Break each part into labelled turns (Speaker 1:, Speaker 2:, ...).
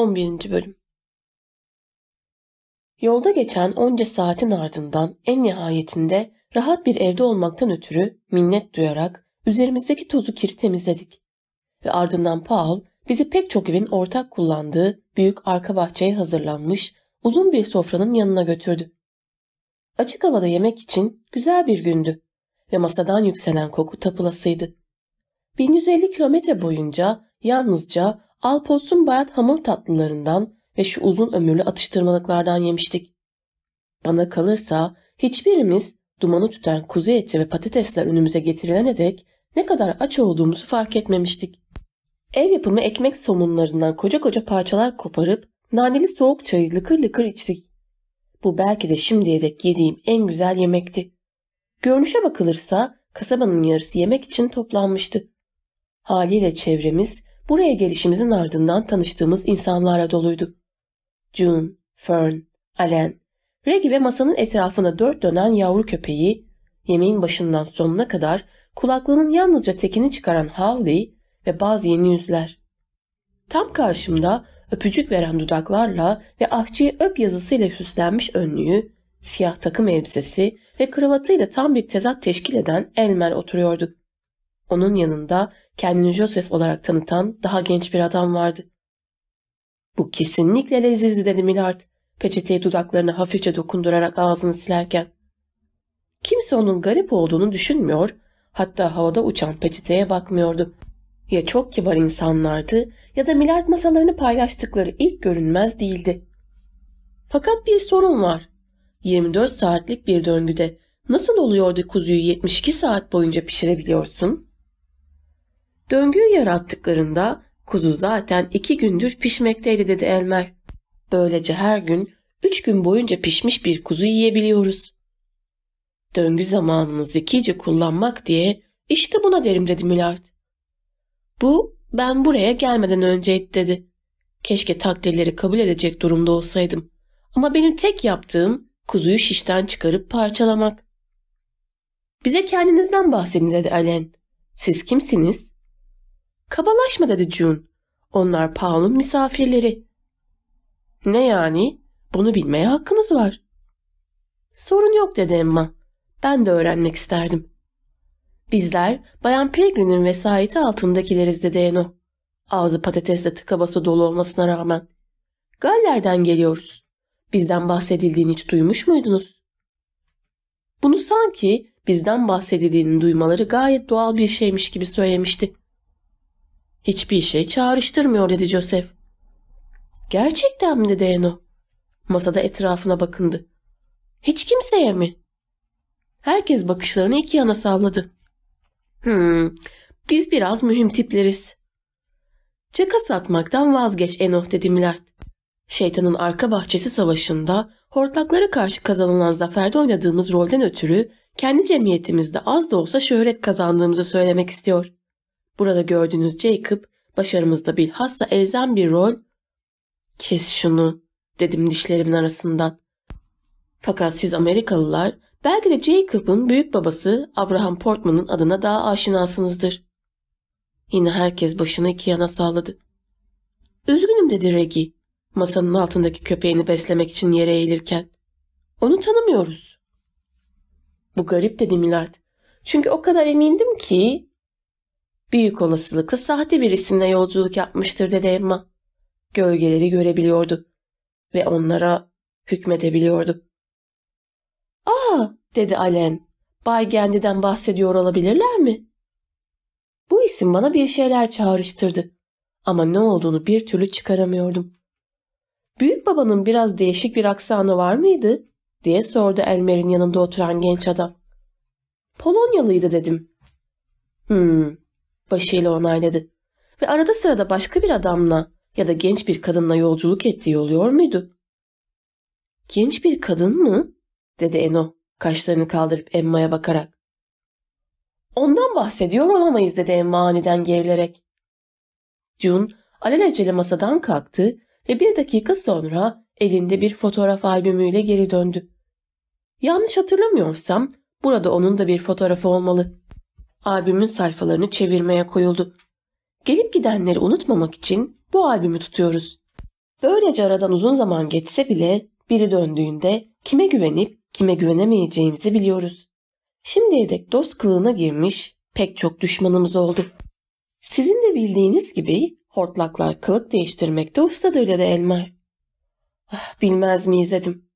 Speaker 1: 11. Bölüm Yolda geçen onca saatin ardından en nihayetinde rahat bir evde olmaktan ötürü minnet duyarak üzerimizdeki tozu kiri temizledik. Ve ardından Paul bizi pek çok evin ortak kullandığı büyük arka bahçeye hazırlanmış uzun bir sofranın yanına götürdü. Açık havada yemek için güzel bir gündü ve masadan yükselen koku tapılasıydı. 1150 kilometre boyunca yalnızca Alpots'un bayat hamur tatlılarından ve şu uzun ömürlü atıştırmalıklardan yemiştik. Bana kalırsa hiçbirimiz dumanı tüten kuzu eti ve patatesler önümüze getirilene dek ne kadar aç olduğumuzu fark etmemiştik. Ev yapımı ekmek somunlarından koca koca parçalar koparıp naneli soğuk çayı lıkır lıkır içtik. Bu belki de şimdiye dek yediğim en güzel yemekti. Görünüşe bakılırsa kasabanın yarısı yemek için toplanmıştı. Haliyle çevremiz buraya gelişimizin ardından tanıştığımız insanlarla doluydu. June, Fern, Allen, Reggie ve masanın etrafında dört dönen yavru köpeği, yemeğin başından sonuna kadar kulaklığının yalnızca tekini çıkaran Howley ve bazı yeni yüzler. Tam karşımda öpücük veren dudaklarla ve ahçıyı öp yazısıyla süslenmiş önlüğü, siyah takım elbisesi ve kravatıyla tam bir tezat teşkil eden Elmer oturuyordu. Onun yanında kendini Joseph olarak tanıtan daha genç bir adam vardı. Bu kesinlikle lezizdi dedi Millard, peçeteyi dudaklarına hafifçe dokundurarak ağzını silerken. Kimse onun garip olduğunu düşünmüyor, hatta havada uçan peçeteye bakmıyordu. Ya çok kibar insanlardı ya da Millard masalarını paylaştıkları ilk görünmez değildi. Fakat bir sorun var. 24 saatlik bir döngüde nasıl oluyordu kuzuyu 72 saat boyunca pişirebiliyorsun? Döngüyü yarattıklarında kuzu zaten iki gündür pişmekteydi dedi Elmer. Böylece her gün üç gün boyunca pişmiş bir kuzu yiyebiliyoruz. Döngü zamanını zekice kullanmak diye işte buna derim dedi Millard. Bu ben buraya gelmeden önceydi dedi. Keşke takdirleri kabul edecek durumda olsaydım. Ama benim tek yaptığım kuzuyu şişten çıkarıp parçalamak. Bize kendinizden bahsedin dedi Allen. Siz kimsiniz? Kabalaşma dedi June. Onlar Paul'un misafirleri. Ne yani? Bunu bilmeye hakkımız var. Sorun yok dedi Emma. Ben de öğrenmek isterdim. Bizler Bayan Peregrine'in vesayeti altındakileriz dedi Eno. Ağzı patatesle tıka basa dolu olmasına rağmen. Galler'den geliyoruz. Bizden bahsedildiğini hiç duymuş muydunuz? Bunu sanki bizden bahsedildiğini duymaları gayet doğal bir şeymiş gibi söylemişti. Hiçbir şey çağrıştırmıyor dedi Joseph. Gerçekten mi dedi Eno. Masada etrafına bakındı. Hiç kimseye mi? Herkes bakışlarını iki yana salladı. Hmm, biz biraz mühim tipleriz. Caka satmaktan vazgeç Enoh dedi Millard. Şeytanın arka bahçesi savaşında hortlaklara karşı kazanılan zaferde oynadığımız rolden ötürü kendi cemiyetimizde az da olsa şöhret kazandığımızı söylemek istiyor. Burada gördüğünüz Jacob başarımızda bilhassa elzem bir rol. Kes şunu dedim dişlerimin arasından. Fakat siz Amerikalılar belki de Jacob'ın büyük babası Abraham Portman'ın adına daha aşinasınızdır. Yine herkes başını iki yana salladı. Üzgünüm dedi Reggie masanın altındaki köpeğini beslemek için yere eğilirken. Onu tanımıyoruz. Bu garip dedi Millard. Çünkü o kadar emindim ki Büyük olasılıkla sahte bir isimle yolculuk yapmıştır dedi Emma. Gölgeleri görebiliyordu ve onlara hükmedebiliyordu. Aa dedi Allen. Bay Gendi'den bahsediyor olabilirler mi? Bu isim bana bir şeyler çağrıştırdı. Ama ne olduğunu bir türlü çıkaramıyordum. Büyük babanın biraz değişik bir aksanı var mıydı? diye sordu Elmer'in yanında oturan genç adam. Polonyalıydı dedim. Hmm, başıyla onayladı. Ve arada sırada başka bir adamla ya da genç bir kadınla yolculuk ettiği oluyor muydu? Genç bir kadın mı? dedi Eno kaşlarını kaldırıp Emma'ya bakarak. Ondan bahsediyor olamayız dedi Emma aniden gerilerek. June alelacele masadan kalktı ve bir dakika sonra elinde bir fotoğraf albümüyle geri döndü. Yanlış hatırlamıyorsam burada onun da bir fotoğrafı olmalı albümün sayfalarını çevirmeye koyuldu. Gelip gidenleri unutmamak için bu albümü tutuyoruz. Böylece aradan uzun zaman geçse bile biri döndüğünde kime güvenip kime güvenemeyeceğimizi biliyoruz. Şimdiye dek dost kılığına girmiş pek çok düşmanımız oldu. Sizin de bildiğiniz gibi hortlaklar kılık değiştirmekte ustadır dedi Elmer. Ah, bilmez miyiz dedim.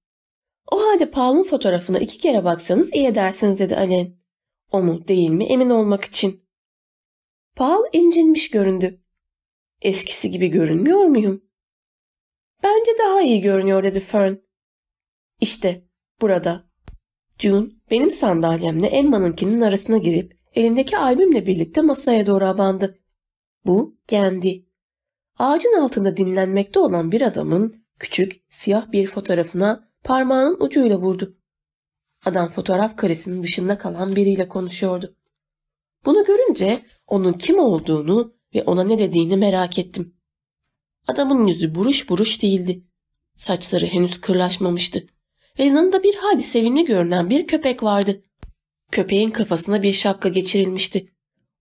Speaker 1: O halde Paul'un fotoğrafına iki kere baksanız iyi edersiniz dedi Alen. O mu değil mi emin olmak için. Paul incinmiş göründü. Eskisi gibi görünmüyor muyum? Bence daha iyi görünüyor dedi Fern. İşte burada. June benim sandalyemle Emma'nınkinin arasına girip elindeki albümle birlikte masaya doğru abandı. Bu Gendi. Ağacın altında dinlenmekte olan bir adamın küçük siyah bir fotoğrafına parmağının ucuyla vurdu. Adam fotoğraf karesinin dışında kalan biriyle konuşuyordu. Bunu görünce onun kim olduğunu ve ona ne dediğini merak ettim. Adamın yüzü buruş buruş değildi. Saçları henüz kırlaşmamıştı. Ve yanında bir hali sevimli görünen bir köpek vardı. Köpeğin kafasına bir şapka geçirilmişti.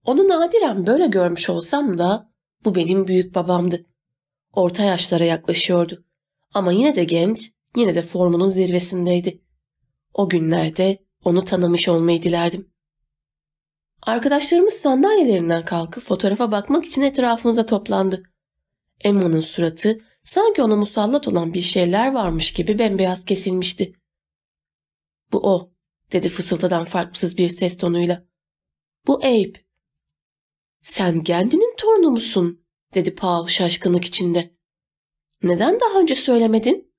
Speaker 1: Onu nadiren böyle görmüş olsam da bu benim büyük babamdı. Orta yaşlara yaklaşıyordu. Ama yine de genç, yine de formunun zirvesindeydi. O günlerde onu tanımış olmayı dilerdim. Arkadaşlarımız sandalyelerinden kalkıp fotoğrafa bakmak için etrafımıza toplandı. Emma'nın suratı sanki ona musallat olan bir şeyler varmış gibi bembeyaz kesilmişti. Bu o, dedi fısıltıdan farksız bir ses tonuyla. Bu Abe. Sen Gendi'nin torunu musun? dedi Paul şaşkınlık içinde. Neden daha önce söylemedin?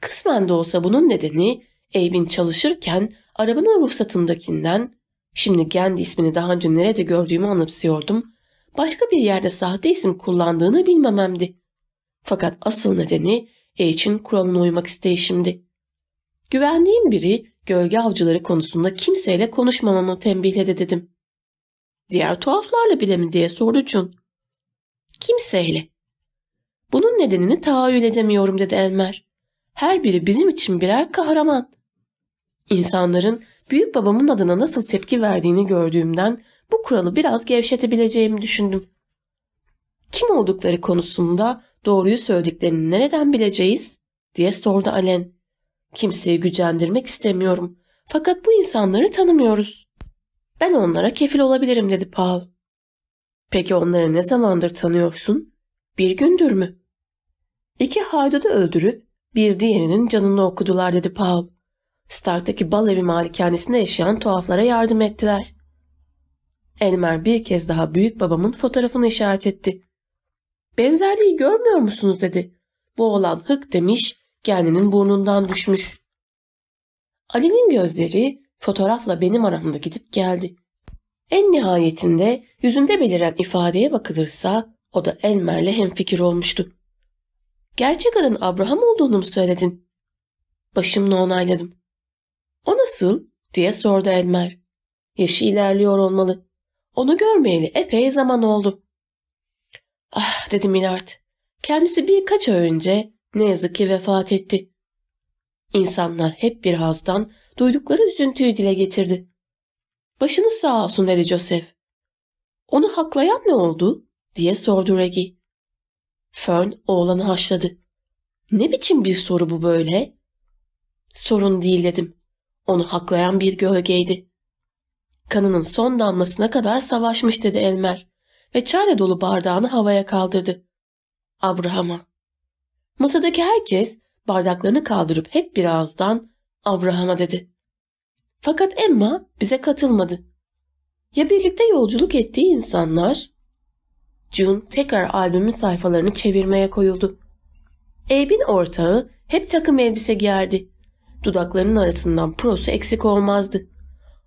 Speaker 1: Kısmen de olsa bunun nedeni Abe'in çalışırken arabanın ruhsatındakinden, şimdi Gendi ismini daha önce nerede gördüğümü anımsıyordum, başka bir yerde sahte isim kullandığını bilmememdi. Fakat asıl nedeni H'in kuralına uymak isteyişimdi. Güvendiğim biri gölge avcıları konusunda kimseyle konuşmamamı tembihledi dedim. Diğer tuhaflarla bile mi diye sordu Jun. Kimseyle. Bunun nedenini tahayyül edemiyorum dedi Elmer. Her biri bizim için birer kahraman. İnsanların büyük babamın adına nasıl tepki verdiğini gördüğümden bu kuralı biraz gevşetebileceğimi düşündüm. Kim oldukları konusunda doğruyu söylediklerini nereden bileceğiz? diye sordu Alen. Kimseyi gücendirmek istemiyorum. Fakat bu insanları tanımıyoruz. Ben onlara kefil olabilirim dedi Paul. Peki onları ne zamandır tanıyorsun? Bir gündür mü? İki haydudu öldürüp bir diğerinin canını okudular dedi Paul. Stark'taki bal evi malikanesinde yaşayan tuhaflara yardım ettiler. Elmer bir kez daha büyük babamın fotoğrafını işaret etti. Benzerliği görmüyor musunuz dedi. Bu olan hık demiş, kendinin burnundan düşmüş. Ali'nin gözleri fotoğrafla benim aramda gidip geldi. En nihayetinde yüzünde beliren ifadeye bakılırsa o da Elmer'le hemfikir olmuştu. Gerçek adın Abraham olduğunu mu söyledin? Başımla onayladım. O nasıl? diye sordu Elmer. Yaşı ilerliyor olmalı. Onu görmeyeli epey zaman oldu. Ah dedi Millard. Kendisi birkaç ay önce ne yazık ki vefat etti. İnsanlar hep bir hazdan duydukları üzüntüyü dile getirdi. Başınız sağ olsun dedi Joseph. Onu haklayan ne oldu? diye sordu Reggie. Fern oğlanı haşladı. Ne biçim bir soru bu böyle? Sorun değil dedim. Onu haklayan bir gölgeydi. Kanının son damlasına kadar savaşmış dedi Elmer ve çayla dolu bardağını havaya kaldırdı. Abraham'a. Masadaki herkes bardaklarını kaldırıp hep bir ağızdan Abraham'a dedi. Fakat Emma bize katılmadı. Ya birlikte yolculuk ettiği insanlar? June tekrar albümün sayfalarını çevirmeye koyuldu. Abe'in ortağı hep takım elbise giyerdi. Dudaklarının arasından prosu eksik olmazdı.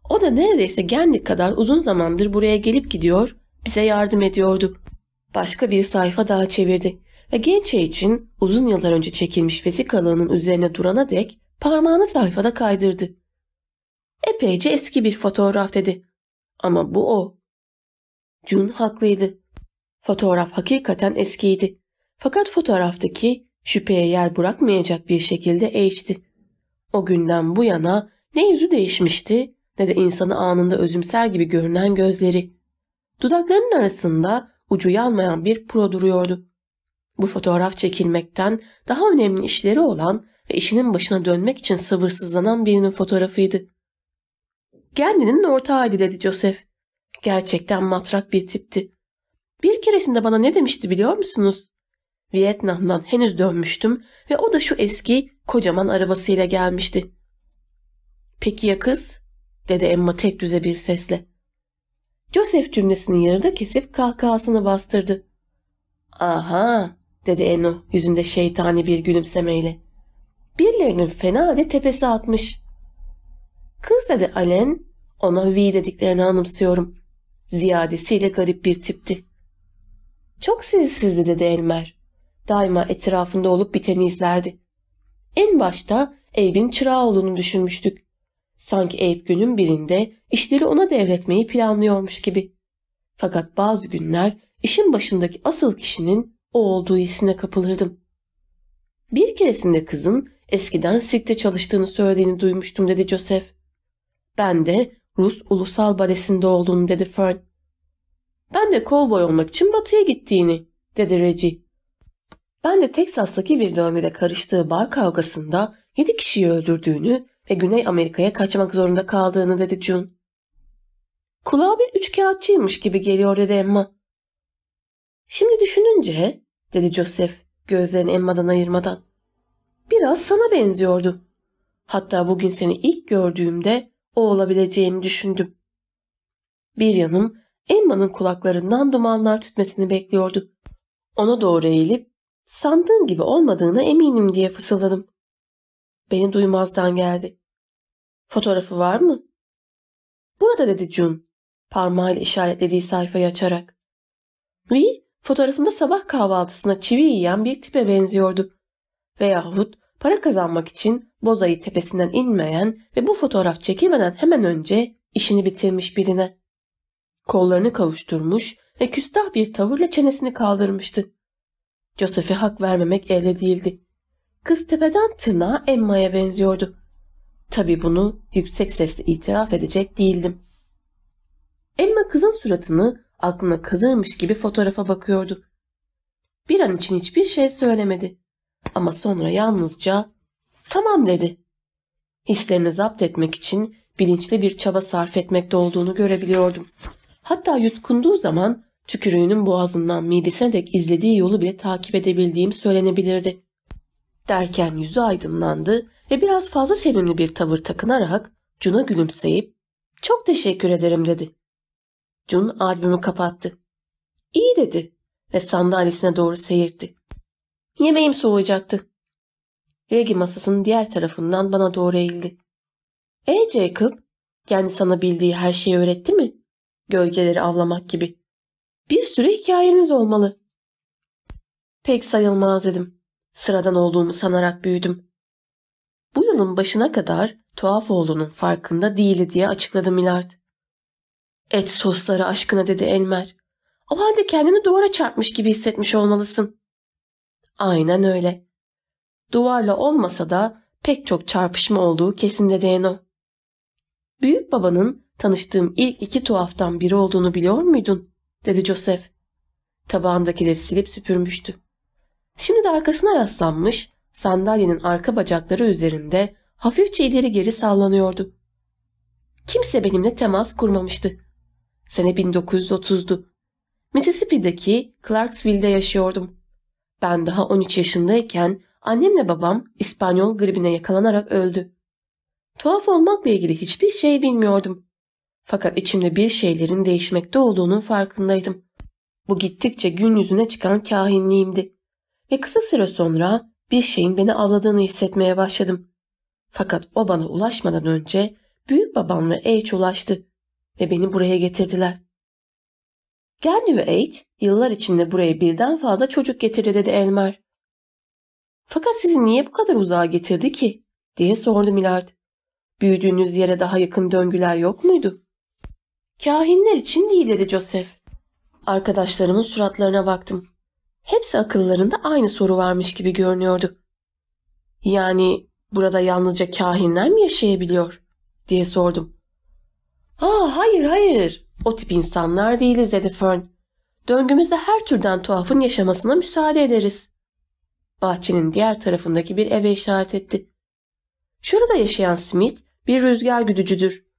Speaker 1: O da neredeyse Gendik kadar uzun zamandır buraya gelip gidiyor, bize yardım ediyordu. Başka bir sayfa daha çevirdi ve genç için uzun yıllar önce çekilmiş vesikalığının üzerine durana dek parmağını sayfada kaydırdı. Epeyce eski bir fotoğraf dedi. Ama bu o. June haklıydı. Fotoğraf hakikaten eskiydi. Fakat fotoğraftaki şüpheye yer bırakmayacak bir şekilde eğişti. O günden bu yana ne yüzü değişmişti ne de insanı anında özümser gibi görünen gözleri. Dudaklarının arasında ucu yanmayan bir pro duruyordu. Bu fotoğraf çekilmekten daha önemli işleri olan ve işinin başına dönmek için sabırsızlanan birinin fotoğrafıydı. Kendinin ortağıydı dedi Joseph. Gerçekten matrak bir tipti. Bir keresinde bana ne demişti biliyor musunuz? Vietnam'dan henüz dönmüştüm ve o da şu eski kocaman arabasıyla gelmişti. Peki ya kız? dedi Emma tek düze bir sesle. Joseph cümlesini yarıda kesip kahkahasını bastırdı. Aha dedi Eno yüzünde şeytani bir gülümsemeyle. Birilerinin fena halde tepesi atmış. Kız dedi Alen, ona V dediklerini anımsıyorum. Ziyadesiyle garip bir tipti. Çok sessizdi dedi Elmer. Daima etrafında olup biteni izlerdi. En başta Abe'in çırağı olduğunu düşünmüştük. Sanki Abe günün birinde işleri ona devretmeyi planlıyormuş gibi. Fakat bazı günler işin başındaki asıl kişinin o olduğu hissine kapılırdım. Bir keresinde kızın eskiden sirkte çalıştığını söylediğini duymuştum dedi Joseph. Ben de Rus ulusal balesinde olduğunu dedi Fern. Ben de kovboy olmak için batıya gittiğini dedi Reggie. Ben de Teksas'taki bir döngüde karıştığı bar kavgasında yedi kişiyi öldürdüğünü ve Güney Amerika'ya kaçmak zorunda kaldığını dedi June. Kulağa bir üçkağıtçıymış gibi geliyor dedi Emma. Şimdi düşününce dedi Joseph gözlerini Emma'dan ayırmadan. Biraz sana benziyordu. Hatta bugün seni ilk gördüğümde o olabileceğini düşündüm. Bir yanım Emma'nın kulaklarından dumanlar tütmesini bekliyordu. Ona doğru eğilip sandığın gibi olmadığına eminim diye fısıldadım. Beni duymazdan geldi. Fotoğrafı var mı? Burada dedi Jun, parmağıyla işaretlediği sayfayı açarak. Louis, fotoğrafında sabah kahvaltısına çivi yiyen bir tipe benziyordu. Veyahut para kazanmak için Bozayı tepesinden inmeyen ve bu fotoğraf çekilmeden hemen önce işini bitirmiş birine. Kollarını kavuşturmuş ve küstah bir tavırla çenesini kaldırmıştı. Joseph'e hak vermemek elde değildi. Kız tepeden tırnağa Emma'ya benziyordu. Tabii bunu yüksek sesle itiraf edecek değildim. Emma kızın suratını aklına kazırmış gibi fotoğrafa bakıyordu. Bir an için hiçbir şey söylemedi. Ama sonra yalnızca tamam dedi. Hislerini zapt etmek için bilinçli bir çaba sarf etmekte olduğunu görebiliyordum. Hatta yutkunduğu zaman tükürüğünün boğazından midesine dek izlediği yolu bile takip edebildiğim söylenebilirdi. Derken yüzü aydınlandı ve biraz fazla sevimli bir tavır takınarak Cun'a gülümseyip ''Çok teşekkür ederim'' dedi. Cun albümü kapattı. ''İyi'' dedi ve sandalyesine doğru seyirtti. Yemeğim soğuyacaktı. Regi masasının diğer tarafından bana doğru eğildi. ''E Jacob, kendi sana bildiği her şeyi öğretti mi? Gölgeleri avlamak gibi. Bir sürü hikayeniz olmalı.'' Pek sayılmaz dedim. Sıradan olduğumu sanarak büyüdüm. Bu yılın başına kadar tuhaf olduğunun farkında değildi diye açıkladı Milard. Et sosları aşkına dedi Elmer. O halde kendini duvara çarpmış gibi hissetmiş olmalısın. Aynen öyle. Duvarla olmasa da pek çok çarpışma olduğu kesin dedi Eno. Büyük babanın tanıştığım ilk iki tuhaftan biri olduğunu biliyor muydun? dedi Joseph. Tabağındakileri silip süpürmüştü. Şimdi de arkasına yaslanmış, sandalyenin arka bacakları üzerinde hafifçe ileri geri sallanıyordu. Kimse benimle temas kurmamıştı. Sene 1930'du. Mississippi'deki Clarksville'de yaşıyordum. Ben daha 13 yaşındayken annemle babam İspanyol gribine yakalanarak öldü. Tuhaf olmakla ilgili hiçbir şey bilmiyordum. Fakat içimde bir şeylerin değişmekte olduğunun farkındaydım. Bu gittikçe gün yüzüne çıkan kahinliğimdi. Ve kısa süre sonra bir şeyin beni avladığını hissetmeye başladım. Fakat o bana ulaşmadan önce büyük babam ve H ulaştı ve beni buraya getirdiler. Gandhi ve H yıllar içinde buraya birden fazla çocuk getirdi dedi Elmer. Fakat sizi niye bu kadar uzağa getirdi ki? diye sordu Milard. Büyüdüğünüz yere daha yakın döngüler yok muydu? Kahinler için değil dedi Joseph. Arkadaşlarımın suratlarına baktım. Hepsi akıllarında aynı soru varmış gibi görünüyordu. Yani burada yalnızca kahinler mi yaşayabiliyor? diye sordum. Aa hayır hayır o tip insanlar değiliz dedi Fern. Döngümüzde her türden tuhafın yaşamasına müsaade ederiz. bahçenin diğer tarafındaki bir eve işaret etti. Şurada yaşayan Smith bir rüzgar güdücüdür.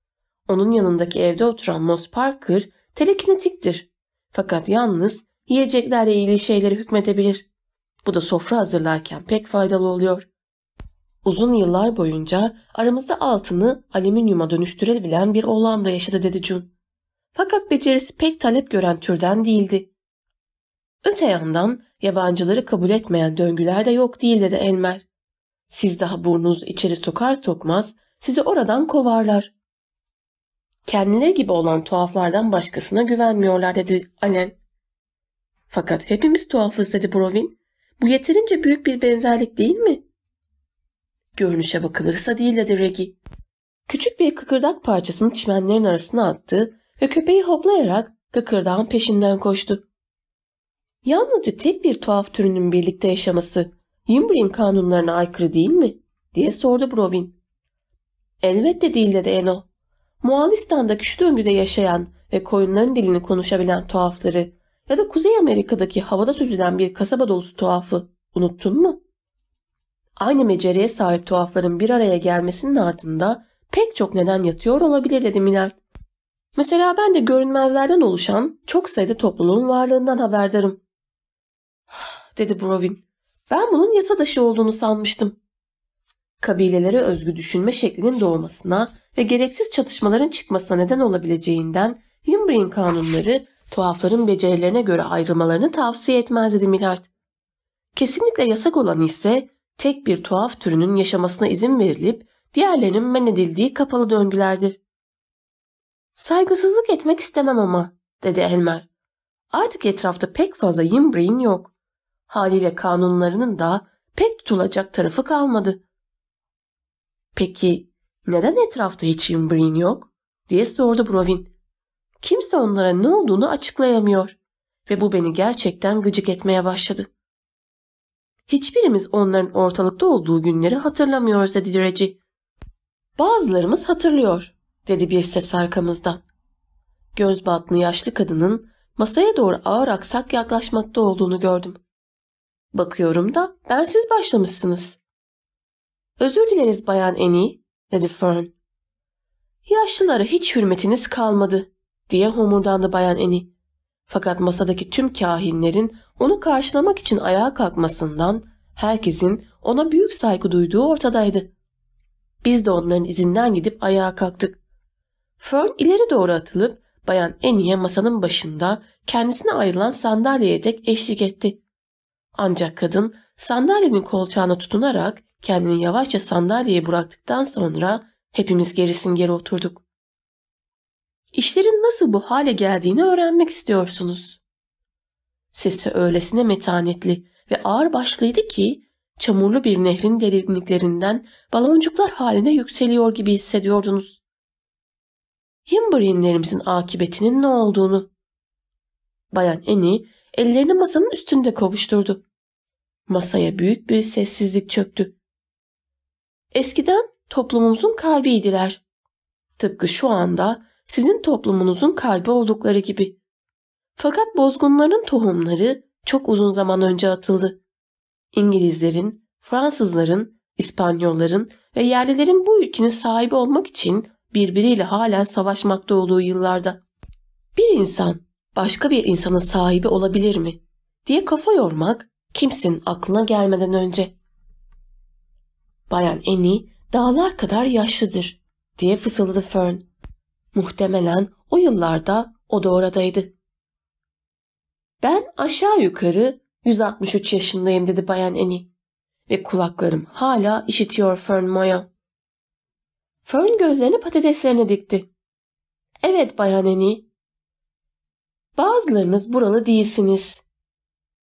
Speaker 1: Onun yanındaki evde oturan Moss Parker telekinetiktir. Fakat yalnız yiyeceklerle ilgili şeyleri hükmedebilir. Bu da sofra hazırlarken pek faydalı oluyor. Uzun yıllar boyunca aramızda altını alüminyuma dönüştürebilen bir oğlan da yaşadı dedi Jun. Fakat becerisi pek talep gören türden değildi. Öte yandan yabancıları kabul etmeyen döngüler de yok değil dedi Elmer. Siz daha burnunuzu içeri sokar sokmaz sizi oradan kovarlar. Kendileri gibi olan tuhaflardan başkasına güvenmiyorlar dedi Allen. Fakat hepimiz tuhafız dedi Brovin. Bu yeterince büyük bir benzerlik değil mi? Görünüşe bakılırsa değil dedi Regi. Küçük bir kıkırdak parçasını çimenlerin arasına attı ve köpeği hoplayarak kıkırdağın peşinden koştu. Yalnızca tek bir tuhaf türünün birlikte yaşaması Yimbrin kanunlarına aykırı değil mi? diye sordu Brovin. Elbette değil dedi Eno. Moğolistan'daki şu döngüde yaşayan ve koyunların dilini konuşabilen tuhafları ya da Kuzey Amerika'daki havada süzülen bir kasaba dolusu tuhafı unuttun mu? Aynı beceriye sahip tuhafların bir araya gelmesinin ardında pek çok neden yatıyor olabilir dedi Millard. Mesela ben de görünmezlerden oluşan çok sayıda topluluğun varlığından haberdarım. dedi Brovin. Ben bunun yasa dışı olduğunu sanmıştım. Kabilelere özgü düşünme şeklinin doğmasına ve gereksiz çatışmaların çıkmasına neden olabileceğinden Humbrein kanunları tuhafların becerilerine göre ayrılmalarını tavsiye etmez dedi Millard. Kesinlikle yasak olan ise tek bir tuhaf türünün yaşamasına izin verilip diğerlerinin men edildiği kapalı döngülerdir. Saygısızlık etmek istemem ama, dedi Elmer. Artık etrafta pek fazla Yimbrain yok. Haliyle kanunlarının da pek tutulacak tarafı kalmadı. Peki neden etrafta hiç Yimbrain yok? diye sordu Brovin. Kimse onlara ne olduğunu açıklayamıyor ve bu beni gerçekten gıcık etmeye başladı. Hiçbirimiz onların ortalıkta olduğu günleri hatırlamıyoruz dedi Reggie. Bazılarımız hatırlıyor dedi bir ses arkamızdan. Göz batlı yaşlı kadının masaya doğru ağır aksak yaklaşmakta olduğunu gördüm. Bakıyorum da ben siz başlamışsınız. Özür dileriz Bayan Eni, dedi Fern. Yaşlılara hiç hürmetiniz kalmadı, diye homurdandı Bayan Eni. Fakat masadaki tüm kahinlerin onu karşılamak için ayağa kalkmasından herkesin ona büyük saygı duyduğu ortadaydı. Biz de onların izinden gidip ayağa kalktık. Fern ileri doğru atılıp Bayan Annie'ye masanın başında kendisine ayrılan sandalyeye dek eşlik etti. Ancak kadın sandalyenin kolçağına tutunarak kendini yavaşça sandalyeye bıraktıktan sonra hepimiz gerisin geri oturduk. İşlerin nasıl bu hale geldiğini öğrenmek istiyorsunuz. Sesi öylesine metanetli ve ağır başlıydı ki çamurlu bir nehrin derinliklerinden baloncuklar halinde yükseliyor gibi hissediyordunuz. Yimbri'inlerimizin akıbetinin ne olduğunu. Bayan Eni ellerini masanın üstünde kavuşturdu. Masaya büyük bir sessizlik çöktü. Eskiden toplumumuzun kalbiydiler. Tıpkı şu anda sizin toplumunuzun kalbi oldukları gibi. Fakat bozgunların tohumları çok uzun zaman önce atıldı. İngilizlerin, Fransızların, İspanyolların ve yerlilerin bu ülkenin sahibi olmak için birbiriyle halen savaşmakta olduğu yıllarda. Bir insan başka bir insanın sahibi olabilir mi diye kafa yormak kimsenin aklına gelmeden önce. Bayan Annie dağlar kadar yaşlıdır diye fısıldadı Fern. Muhtemelen o yıllarda o da oradaydı. Ben aşağı yukarı 163 yaşındayım dedi Bayan Annie. Ve kulaklarım hala işitiyor Fern Moya. Fern gözlerini patateslerine dikti. Evet Bayan Annie. Bazılarınız buralı değilsiniz.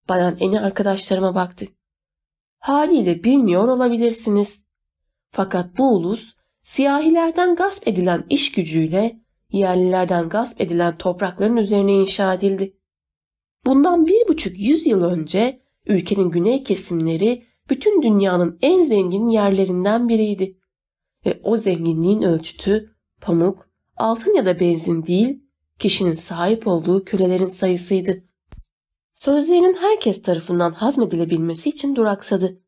Speaker 1: Bayan Annie arkadaşlarıma baktı. Haliyle bilmiyor olabilirsiniz. Fakat bu ulus siyahilerden gasp edilen iş gücüyle yerlilerden gasp edilen toprakların üzerine inşa edildi. Bundan bir buçuk yüzyıl önce ülkenin güney kesimleri bütün dünyanın en zengin yerlerinden biriydi. Ve o zenginliğin ölçütü pamuk, altın ya da benzin değil, kişinin sahip olduğu kölelerin sayısıydı. Sözlerinin herkes tarafından hazmedilebilmesi için duraksadı.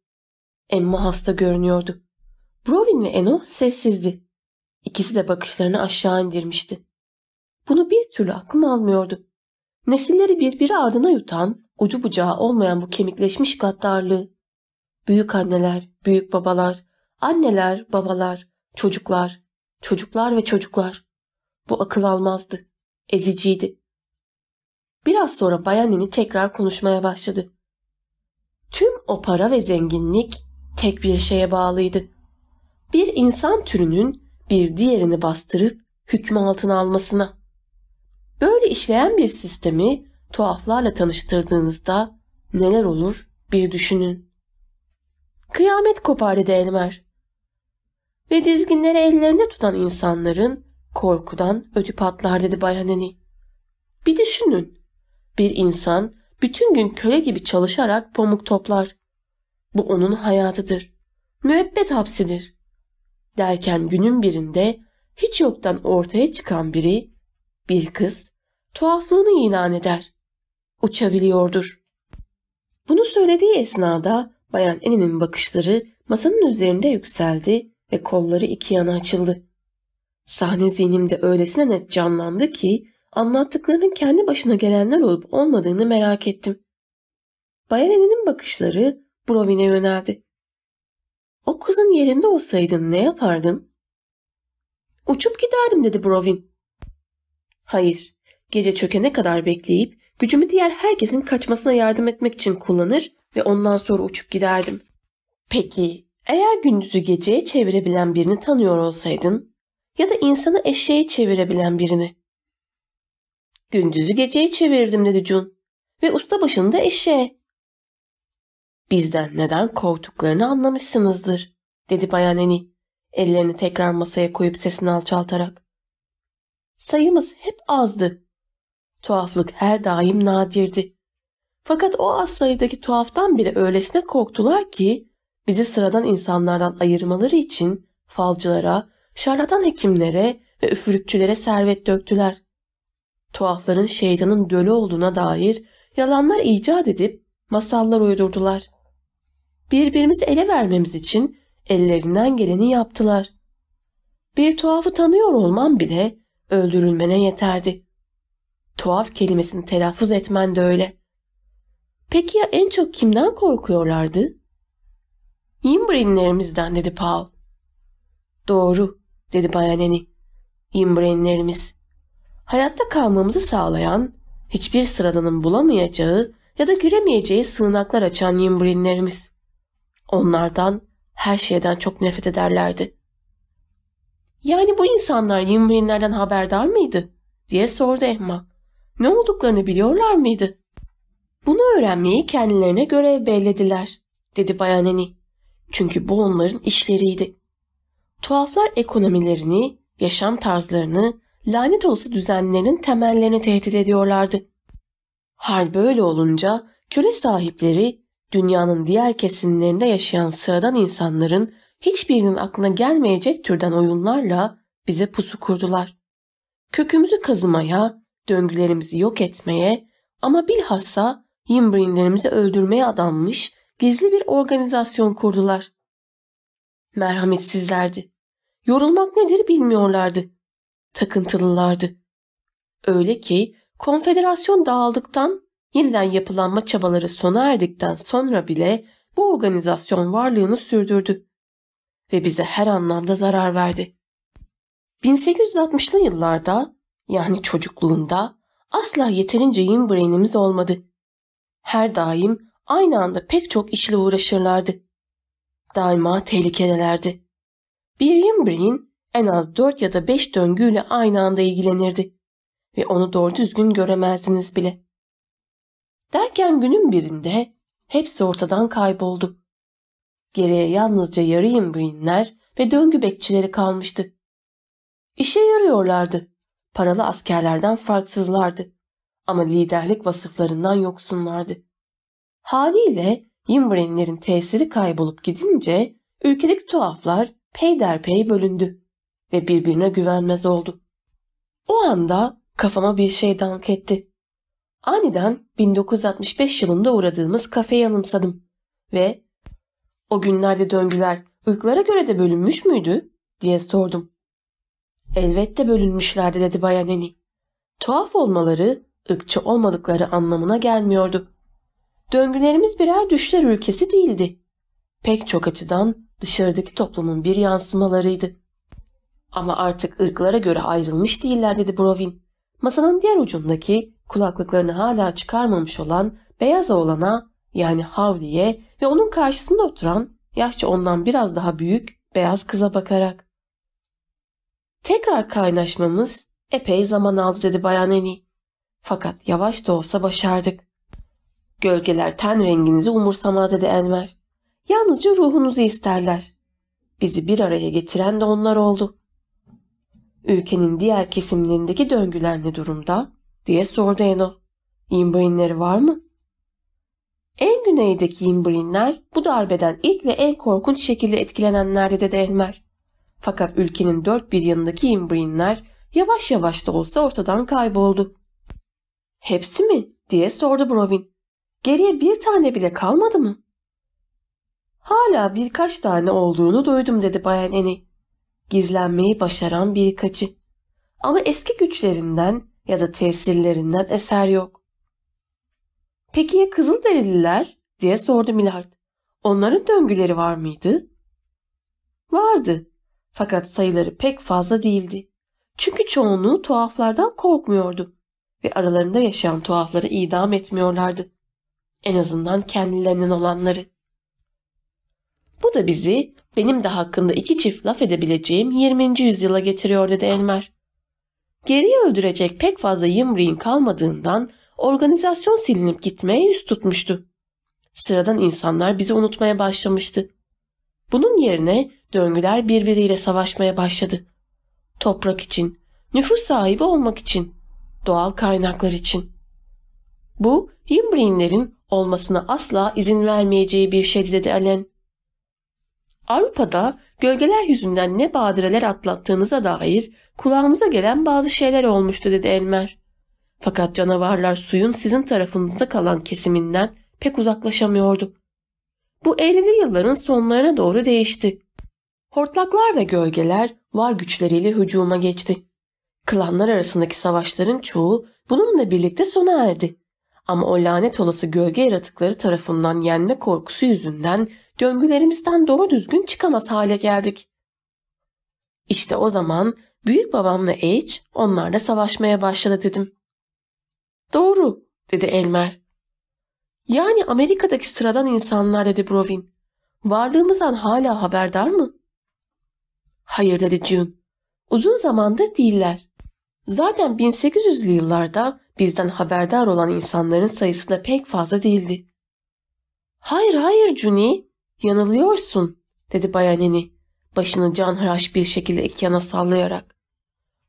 Speaker 1: Emma hasta görünüyordu. Brovin ve Eno sessizdi. İkisi de bakışlarını aşağı indirmişti. Bunu bir türlü aklım almıyordu. Nesilleri birbiri ardına yutan, ucu bucağı olmayan bu kemikleşmiş gaddarlığı. Büyük anneler, büyük babalar, anneler, babalar, çocuklar, çocuklar ve çocuklar. Bu akıl almazdı. Eziciydi. Biraz sonra Bayanini tekrar konuşmaya başladı. Tüm o para ve zenginlik tek bir şeye bağlıydı. Bir insan türünün bir diğerini bastırıp hükmü altına almasına. Böyle işleyen bir sistemi tuhaflarla tanıştırdığınızda neler olur bir düşünün. Kıyamet kopar dedi Elmer. Ve dizginleri ellerinde tutan insanların korkudan ödü patlar dedi Bayaneni. Bir düşünün. Bir insan bütün gün köle gibi çalışarak pamuk toplar. Bu onun hayatıdır. Müebbet hapsidir. Derken günün birinde hiç yoktan ortaya çıkan biri, bir kız, tuhaflığını ilan eder. Uçabiliyordur. Bunu söylediği esnada Bayan Eni'nin bakışları masanın üzerinde yükseldi ve kolları iki yana açıldı. Sahne zihnimde öylesine net canlandı ki anlattıklarının kendi başına gelenler olup olmadığını merak ettim. Bayan Eni'nin bakışları Brovin'e yöneldi. O kızın yerinde olsaydın ne yapardın? Uçup giderdim dedi Brovin. Hayır, gece çökene kadar bekleyip gücümü diğer herkesin kaçmasına yardım etmek için kullanır ve ondan sonra uçup giderdim. Peki, eğer gündüzü geceye çevirebilen birini tanıyor olsaydın ya da insanı eşeğe çevirebilen birini? Gündüzü geceye çevirirdim dedi Jun ve usta başında eşeğe. Bizden neden korktuklarını anlamışsınızdır, dedi Bayan Eni, ellerini tekrar masaya koyup sesini alçaltarak. Sayımız hep azdı. Tuhaflık her daim nadirdi. Fakat o az sayıdaki tuhaftan bile öylesine korktular ki bizi sıradan insanlardan ayırmaları için falcılara, şarlatan hekimlere ve üfürükçülere servet döktüler. Tuhafların şeytanın dölü olduğuna dair yalanlar icat edip masallar uydurdular birbirimizi ele vermemiz için ellerinden geleni yaptılar. Bir tuhafı tanıyor olman bile öldürülmene yeterdi. Tuhaf kelimesini telaffuz etmen de öyle. Peki ya en çok kimden korkuyorlardı? Yimbrinlerimizden dedi Paul. Doğru dedi Bayan Annie. Yimbrinlerimiz. Hayatta kalmamızı sağlayan, hiçbir sıradanın bulamayacağı ya da göremeyeceği sığınaklar açan yimbrinlerimiz. Onlardan, her şeyden çok nefret ederlerdi. Yani bu insanlar Yimrinlerden haberdar mıydı? diye sordu Emma. Ne olduklarını biliyorlar mıydı? Bunu öğrenmeyi kendilerine görev bellediler, dedi Bayan Eni. Çünkü bu onların işleriydi. Tuhaflar ekonomilerini, yaşam tarzlarını, lanet olası düzenlerinin temellerini tehdit ediyorlardı. Hal böyle olunca köle sahipleri dünyanın diğer kesimlerinde yaşayan sıradan insanların hiçbirinin aklına gelmeyecek türden oyunlarla bize pusu kurdular. Kökümüzü kazımaya, döngülerimizi yok etmeye ama bilhassa Yimbrinlerimizi öldürmeye adanmış gizli bir organizasyon kurdular. Merhametsizlerdi. Yorulmak nedir bilmiyorlardı. Takıntılılardı. Öyle ki konfederasyon dağıldıktan yeniden yapılanma çabaları sona erdikten sonra bile bu organizasyon varlığını sürdürdü ve bize her anlamda zarar verdi. 1860'lı yıllarda yani çocukluğunda asla yeterince yin brain'imiz olmadı. Her daim aynı anda pek çok işle uğraşırlardı. Daima tehlikedelerdi. Bir yin brain en az 4 ya da 5 döngüyle aynı anda ilgilenirdi ve onu doğru düzgün göremezdiniz bile. Derken günün birinde hepsi ortadan kayboldu. Geriye yalnızca yarı imbrinler ve döngü bekçileri kalmıştı. İşe yarıyorlardı. Paralı askerlerden farksızlardı. Ama liderlik vasıflarından yoksunlardı. Haliyle Yimbrinlerin tesiri kaybolup gidince ülkedeki tuhaflar peyderpey bölündü ve birbirine güvenmez oldu. O anda kafama bir şey dank etti. Aniden 1965 yılında uğradığımız kafeyi anımsadım ve o günlerde döngüler ırklara göre de bölünmüş müydü diye sordum. Elbette bölünmüşlerdi dedi Bayan Eni. Tuhaf olmaları ırkçı olmadıkları anlamına gelmiyordu. Döngülerimiz birer düşler ülkesi değildi. Pek çok açıdan dışarıdaki toplumun bir yansımalarıydı. Ama artık ırklara göre ayrılmış değiller dedi Brovin. Masanın diğer ucundaki kulaklıklarını hala çıkarmamış olan beyaz oğlana yani Havli'ye ve onun karşısında oturan yaşça ondan biraz daha büyük beyaz kıza bakarak. Tekrar kaynaşmamız epey zaman aldı dedi Bayan Eni. Fakat yavaş da olsa başardık. Gölgeler ten renginizi umursamaz dedi Enver. Yalnızca ruhunuzu isterler. Bizi bir araya getiren de onlar oldu. Ülkenin diğer kesimlerindeki döngüler ne durumda? diye sordu Eno. İmbrinleri var mı? En güneydeki İmbrinler bu darbeden ilk ve en korkunç şekilde etkilenenlerdi dedi Elmer. Fakat ülkenin dört bir yanındaki İmbrinler yavaş yavaş da olsa ortadan kayboldu. Hepsi mi? diye sordu Brovin. Geriye bir tane bile kalmadı mı? Hala birkaç tane olduğunu duydum dedi Bayan Eni. Gizlenmeyi başaran birkaçı. Ama eski güçlerinden ya da tesirlerinden eser yok. Peki ya Kızılderililer? diye sordu Milard. Onların döngüleri var mıydı? Vardı. Fakat sayıları pek fazla değildi. Çünkü çoğunluğu tuhaflardan korkmuyordu ve aralarında yaşayan tuhafları idam etmiyorlardı. En azından kendilerinden olanları. Bu da bizi benim de hakkında iki çift laf edebileceğim 20. yüzyıla getiriyor dedi Elmer. Geriye öldürecek pek fazla yımriğin kalmadığından organizasyon silinip gitmeye yüz tutmuştu. Sıradan insanlar bizi unutmaya başlamıştı. Bunun yerine döngüler birbiriyle savaşmaya başladı. Toprak için, nüfus sahibi olmak için, doğal kaynaklar için. Bu, Yimbri'inlerin olmasına asla izin vermeyeceği bir şeydi dedi Allen. Avrupa'da gölgeler yüzünden ne badireler atlattığınıza dair kulağımıza gelen bazı şeyler olmuştu dedi Elmer. Fakat canavarlar suyun sizin tarafınızda kalan kesiminden pek uzaklaşamıyordu. Bu 50'li yılların sonlarına doğru değişti. Hortlaklar ve gölgeler var güçleriyle hücuma geçti. Klanlar arasındaki savaşların çoğu bununla birlikte sona erdi. Ama o lanet olası gölge yaratıkları tarafından yenme korkusu yüzünden döngülerimizden doğru düzgün çıkamaz hale geldik. İşte o zaman büyük babam ve H onlarla savaşmaya başladı dedim. Doğru dedi Elmer. Yani Amerika'daki sıradan insanlar dedi Brovin. Varlığımızdan hala haberdar mı? Hayır dedi June. Uzun zamandır değiller. Zaten 1800'lü yıllarda bizden haberdar olan insanların sayısı da pek fazla değildi. Hayır hayır Juni, yanılıyorsun dedi Bayaneni başını canhıraş bir şekilde iki yana sallayarak.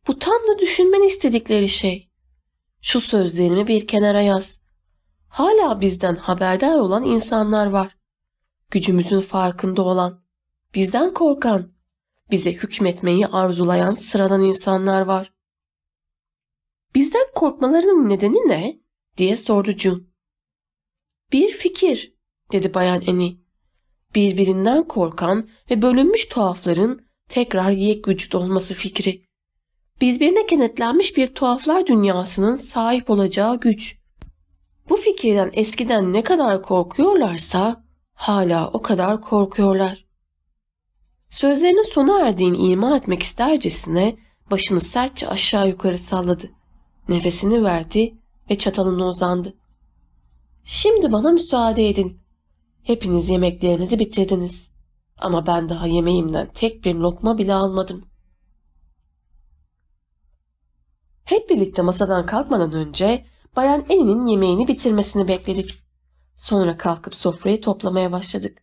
Speaker 1: Bu tam da düşünmeni istedikleri şey. Şu sözlerimi bir kenara yaz. Hala bizden haberdar olan insanlar var. Gücümüzün farkında olan, bizden korkan, bize hükmetmeyi arzulayan sıradan insanlar var. Bizden korkmalarının nedeni ne? diye sordu June. Bir fikir, dedi Bayan Annie. Birbirinden korkan ve bölünmüş tuhafların tekrar yek vücut olması fikri. Birbirine kenetlenmiş bir tuhaflar dünyasının sahip olacağı güç. Bu fikirden eskiden ne kadar korkuyorlarsa hala o kadar korkuyorlar. Sözlerinin sona erdiğini ima etmek istercesine başını sertçe aşağı yukarı salladı. Nefesini verdi ve çatalına uzandı. Şimdi bana müsaade edin. Hepiniz yemeklerinizi bitirdiniz. Ama ben daha yemeğimden tek bir lokma bile almadım. Hep birlikte masadan kalkmadan önce Bayan Eni'nin yemeğini bitirmesini bekledik. Sonra kalkıp sofrayı toplamaya başladık.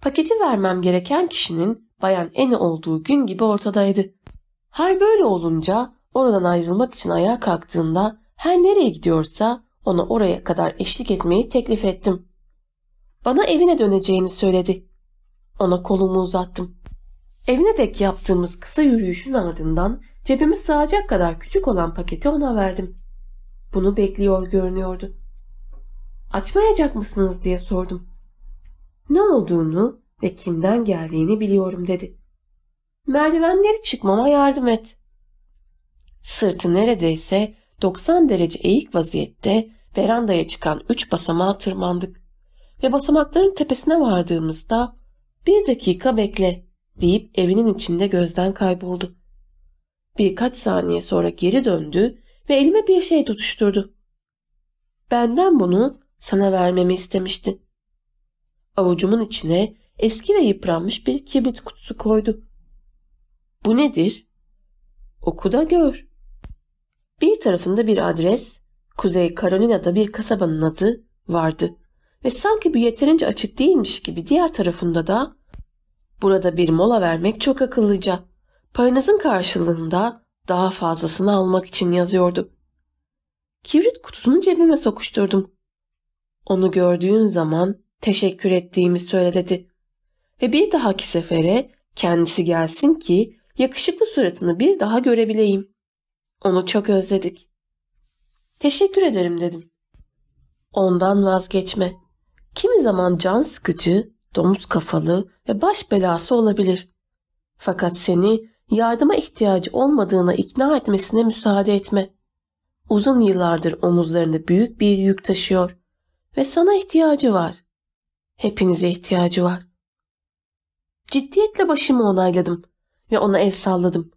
Speaker 1: Paketi vermem gereken kişinin Bayan Eni olduğu gün gibi ortadaydı. Hal böyle olunca oradan ayrılmak için ayağa kalktığında her nereye gidiyorsa ona oraya kadar eşlik etmeyi teklif ettim. Bana evine döneceğini söyledi. Ona kolumu uzattım. Evine dek yaptığımız kısa yürüyüşün ardından cebime sığacak kadar küçük olan paketi ona verdim. bunu bekliyor görünüyordu. Açmayacak mısınız diye sordum. Ne olduğunu ve kimden geldiğini biliyorum dedi. Merdivenleri çıkmama yardım et. Sırtı neredeyse 90 derece eğik vaziyette verandaya çıkan üç basamağa tırmandık ve basamakların tepesine vardığımızda bir dakika bekle deyip evinin içinde gözden kayboldu. Birkaç saniye sonra geri döndü ve elime bir şey tutuşturdu. Benden bunu sana vermemi istemişti. Avucumun içine eski ve yıpranmış bir kibrit kutusu koydu. Bu nedir? Oku da gör. Bir tarafında bir adres, Kuzey Carolina'da bir kasabanın adı vardı ve sanki bu yeterince açık değilmiş gibi diğer tarafında da burada bir mola vermek çok akıllıca. Paranızın karşılığında daha fazlasını almak için yazıyordu. Kibrit kutusunu cebime sokuşturdum. Onu gördüğün zaman teşekkür ettiğimi söyle dedi. Ve bir dahaki sefere kendisi gelsin ki yakışıklı suratını bir daha görebileyim. Onu çok özledik. Teşekkür ederim dedim. Ondan vazgeçme. Kimi zaman can sıkıcı, domuz kafalı ve baş belası olabilir. Fakat seni yardıma ihtiyacı olmadığına ikna etmesine müsaade etme. Uzun yıllardır omuzlarında büyük bir yük taşıyor ve sana ihtiyacı var. Hepinize ihtiyacı var. Ciddiyetle başımı onayladım ve ona el salladım.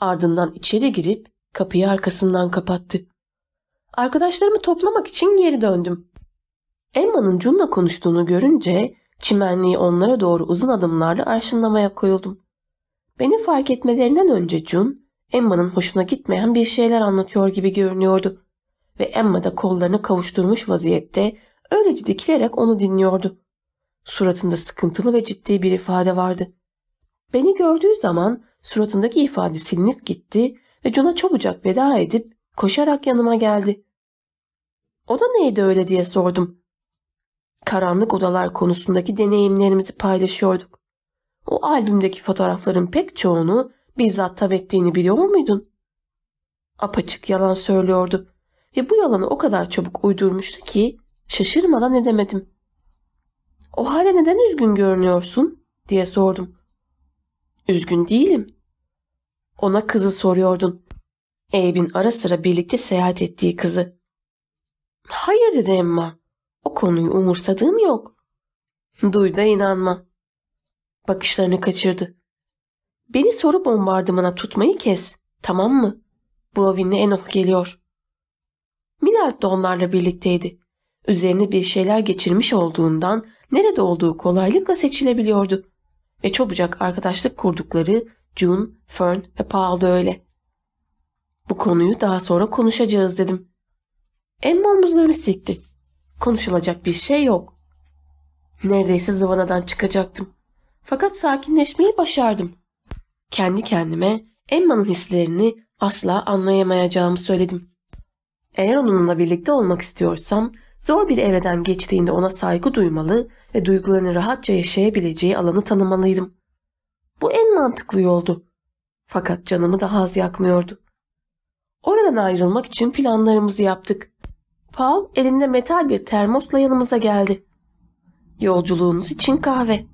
Speaker 1: Ardından içeri girip kapıyı arkasından kapattı. Arkadaşlarımı toplamak için geri döndüm. Emma'nın Jun'la konuştuğunu görünce çimenliği onlara doğru uzun adımlarla arşınlamaya koyuldum. Beni fark etmelerinden önce Jun, Emma'nın hoşuna gitmeyen bir şeyler anlatıyor gibi görünüyordu. Ve Emma da kollarını kavuşturmuş vaziyette öylece dikilerek onu dinliyordu. Suratında sıkıntılı ve ciddi bir ifade vardı. Beni gördüğü zaman suratındaki ifade silinip gitti ve John'a çabucak veda edip koşarak yanıma geldi. O da neydi öyle diye sordum. Karanlık odalar konusundaki deneyimlerimizi paylaşıyorduk. O albümdeki fotoğrafların pek çoğunu bizzat tab ettiğini biliyor muydun? Apaçık yalan söylüyordu ve bu yalanı o kadar çabuk uydurmuştu ki şaşırmadan edemedim. O halde neden üzgün görünüyorsun diye sordum. Üzgün değilim. Ona kızı soruyordun. Abe'in ara sıra birlikte seyahat ettiği kızı. Hayır dedi Emma. O konuyu umursadığım yok. Duy da inanma. Bakışlarını kaçırdı. Beni soru bombardımana tutmayı kes. Tamam mı? Brovin'le Enoch geliyor. Millard da onlarla birlikteydi. Üzerine bir şeyler geçirmiş olduğundan nerede olduğu kolaylıkla seçilebiliyordu. Ve çabucak arkadaşlık kurdukları June, Fern ve Paul da öyle. Bu konuyu daha sonra konuşacağız dedim. Emma omuzlarını sikti. Konuşulacak bir şey yok. Neredeyse zıvanadan çıkacaktım. Fakat sakinleşmeyi başardım. Kendi kendime Emma'nın hislerini asla anlayamayacağımı söyledim. Eğer onunla birlikte olmak istiyorsam zor bir evreden geçtiğinde ona saygı duymalı ve duygularını rahatça yaşayabileceği alanı tanımalıydım. Bu en mantıklı yoldu. Fakat canımı daha az yakmıyordu. Oradan ayrılmak için planlarımızı yaptık. Paul elinde metal bir termosla yanımıza geldi. Yolculuğunuz için kahve.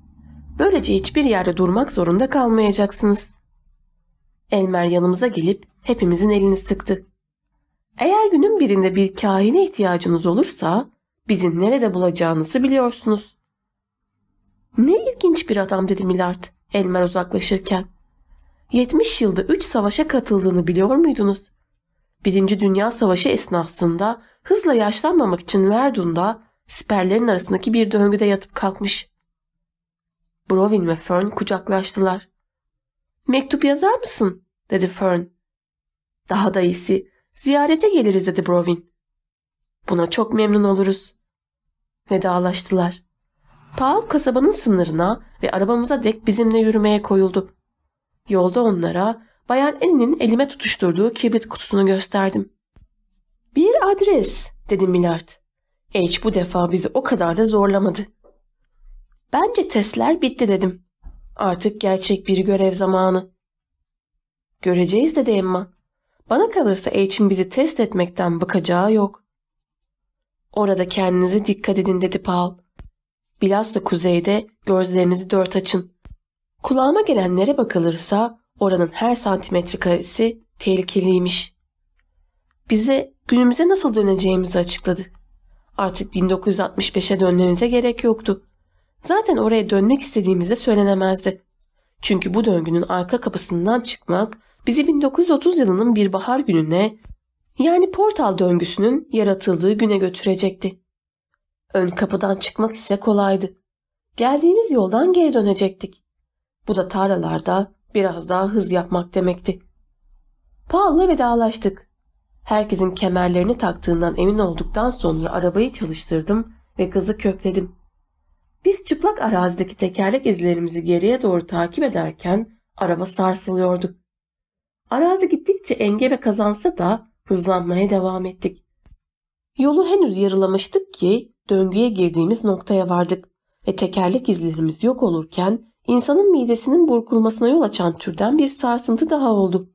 Speaker 1: Böylece hiçbir yerde durmak zorunda kalmayacaksınız. Elmer yanımıza gelip hepimizin elini sıktı. Eğer günün birinde bir kahine ihtiyacınız olursa bizi nerede bulacağınızı biliyorsunuz. Ne ilginç bir adam dedi Millard Elmer uzaklaşırken. 70 yılda 3 savaşa katıldığını biliyor muydunuz? Birinci Dünya Savaşı esnasında hızla yaşlanmamak için Verdun'da siperlerin arasındaki bir döngüde yatıp kalkmış. Brovin ve Fern kucaklaştılar. Mektup yazar mısın? dedi Fern. Daha da iyisi ziyarete geliriz dedi Brovin. Buna çok memnun oluruz. Vedalaştılar. Paul kasabanın sınırına ve arabamıza dek bizimle yürümeye koyuldu. Yolda onlara Bayan Annie'nin elime tutuşturduğu kibrit kutusunu gösterdim. Bir adres dedi Millard. H bu defa bizi o kadar da zorlamadı. Bence testler bitti dedim. Artık gerçek bir görev zamanı. Göreceğiz dedi Emma. Bana kalırsa H'in bizi test etmekten bakacağı yok. Orada kendinize dikkat edin dedi Paul. Bilhassa kuzeyde gözlerinizi dört açın. Kulağıma gelenlere bakılırsa oranın her santimetre karesi tehlikeliymiş. Bize günümüze nasıl döneceğimizi açıkladı. Artık 1965'e dönmemize gerek yoktu. Zaten oraya dönmek istediğimizde söylenemezdi. Çünkü bu döngünün arka kapısından çıkmak bizi 1930 yılının bir bahar gününe yani portal döngüsünün yaratıldığı güne götürecekti. Ön kapıdan çıkmak ise kolaydı. Geldiğimiz yoldan geri dönecektik. Bu da tarlalarda biraz daha hız yapmak demekti. Paul'la vedalaştık. Herkesin kemerlerini taktığından emin olduktan sonra arabayı çalıştırdım ve gazı kökledim. Biz çıplak arazideki tekerlek izlerimizi geriye doğru takip ederken araba sarsılıyordu. Arazi gittikçe engebe kazansa da hızlanmaya devam ettik. Yolu henüz yarılamıştık ki döngüye girdiğimiz noktaya vardık ve tekerlek izlerimiz yok olurken insanın midesinin burkulmasına yol açan türden bir sarsıntı daha oldu.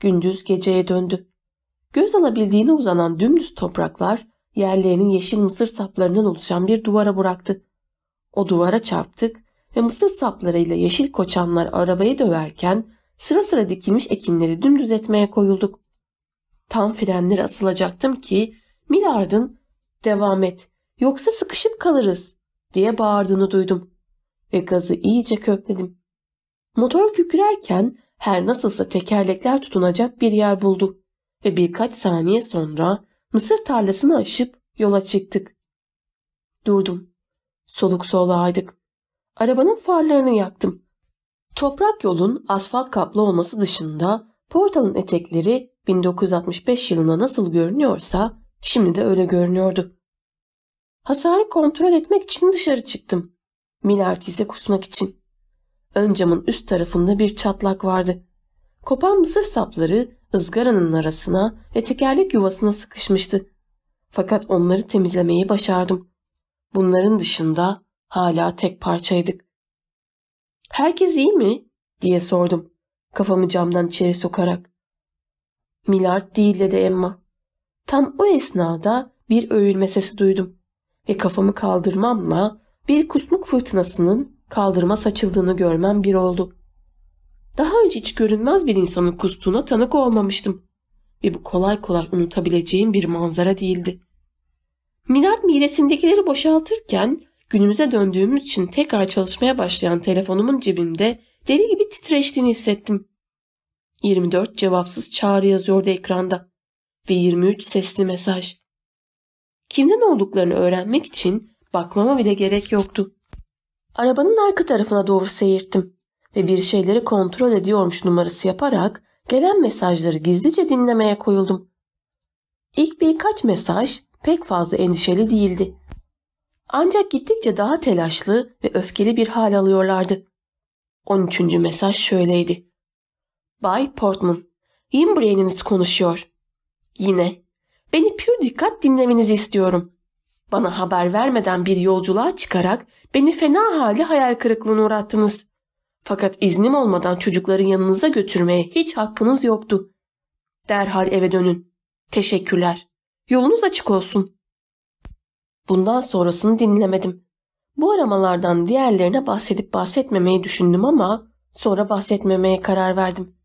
Speaker 1: Gündüz geceye döndü. Göz alabildiğine uzanan dümdüz topraklar yerlerinin yeşil mısır saplarından oluşan bir duvara bıraktı. O duvara çarptık ve mısır saplarıyla yeşil koçanlar arabayı döverken sıra sıra dikilmiş ekinleri dümdüz etmeye koyulduk. Tam frenleri asılacaktım ki Millard'ın devam et yoksa sıkışıp kalırız diye bağırdığını duydum ve gazı iyice kökledim. Motor kükrerken her nasılsa tekerlekler tutunacak bir yer buldu ve birkaç saniye sonra mısır tarlasını aşıp yola çıktık. Durdum. Soluk solağıydık. Arabanın farlarını yaktım. Toprak yolun asfalt kaplı olması dışında portalın etekleri 1965 yılında nasıl görünüyorsa şimdi de öyle görünüyordu. Hasarı kontrol etmek için dışarı çıktım. Millard ise kusmak için. Ön camın üst tarafında bir çatlak vardı. Kopan mısır sapları ızgaranın arasına ve tekerlek yuvasına sıkışmıştı. Fakat onları temizlemeyi başardım. Bunların dışında hala tek parçaydık. Herkes iyi mi? diye sordum. Kafamı camdan içeri sokarak. Millard değil dedi Emma. Tam o esnada bir öğülme sesi duydum ve kafamı kaldırmamla bir kusmuk fırtınasının kaldırma saçıldığını görmem bir oldu. Daha önce hiç görünmez bir insanın kustuğuna tanık olmamıştım ve bu kolay kolay unutabileceğim bir manzara değildi. Millard midesindekileri boşaltırken günümüze döndüğümüz için tekrar çalışmaya başlayan telefonumun cebimde deli gibi titreştiğini hissettim. 24 cevapsız çağrı yazıyordu ekranda ve 23 sesli mesaj. Kimden olduklarını öğrenmek için bakmama bile gerek yoktu. Arabanın arka tarafına doğru seyirttim ve bir şeyleri kontrol ediyormuş numarası yaparak gelen mesajları gizlice dinlemeye koyuldum. İlk birkaç mesaj pek fazla endişeli değildi. Ancak gittikçe daha telaşlı ve öfkeli bir hal alıyorlardı. 13. mesaj şöyleydi. Bay Portman, Imbrain'iniz konuşuyor. Yine, beni pür dikkat dinlemenizi istiyorum. Bana haber vermeden bir yolculuğa çıkarak beni fena halde hayal kırıklığına uğrattınız. Fakat iznim olmadan çocukları yanınıza götürmeye hiç hakkınız yoktu. Derhal eve dönün. Teşekkürler. Yolunuz açık olsun. Bundan sonrasını dinlemedim. Bu aramalardan diğerlerine bahsedip bahsetmemeyi düşündüm ama sonra bahsetmemeye karar verdim.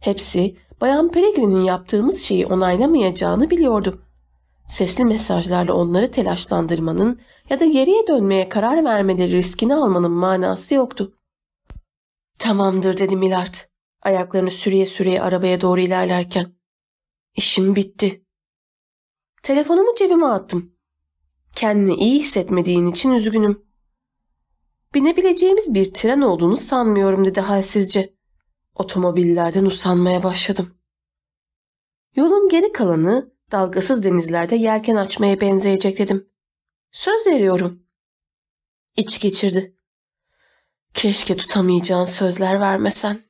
Speaker 1: Hepsi Bayan Peregrine'in yaptığımız şeyi onaylamayacağını biliyordu. Sesli mesajlarla onları telaşlandırmanın ya da geriye dönmeye karar vermeleri riskini almanın manası yoktu. Tamamdır dedi Millard. Ayaklarını sürüye sürüye arabaya doğru ilerlerken. İşim bitti. Telefonumu cebime attım. Kendini iyi hissetmediğin için üzgünüm. Binebileceğimiz bir tren olduğunu sanmıyorum dedi halsizce. Otomobillerden usanmaya başladım. Yolun geri kalanı dalgasız denizlerde yelken açmaya benzeyecek dedim. Söz veriyorum. İç geçirdi. Keşke tutamayacağın sözler vermesen.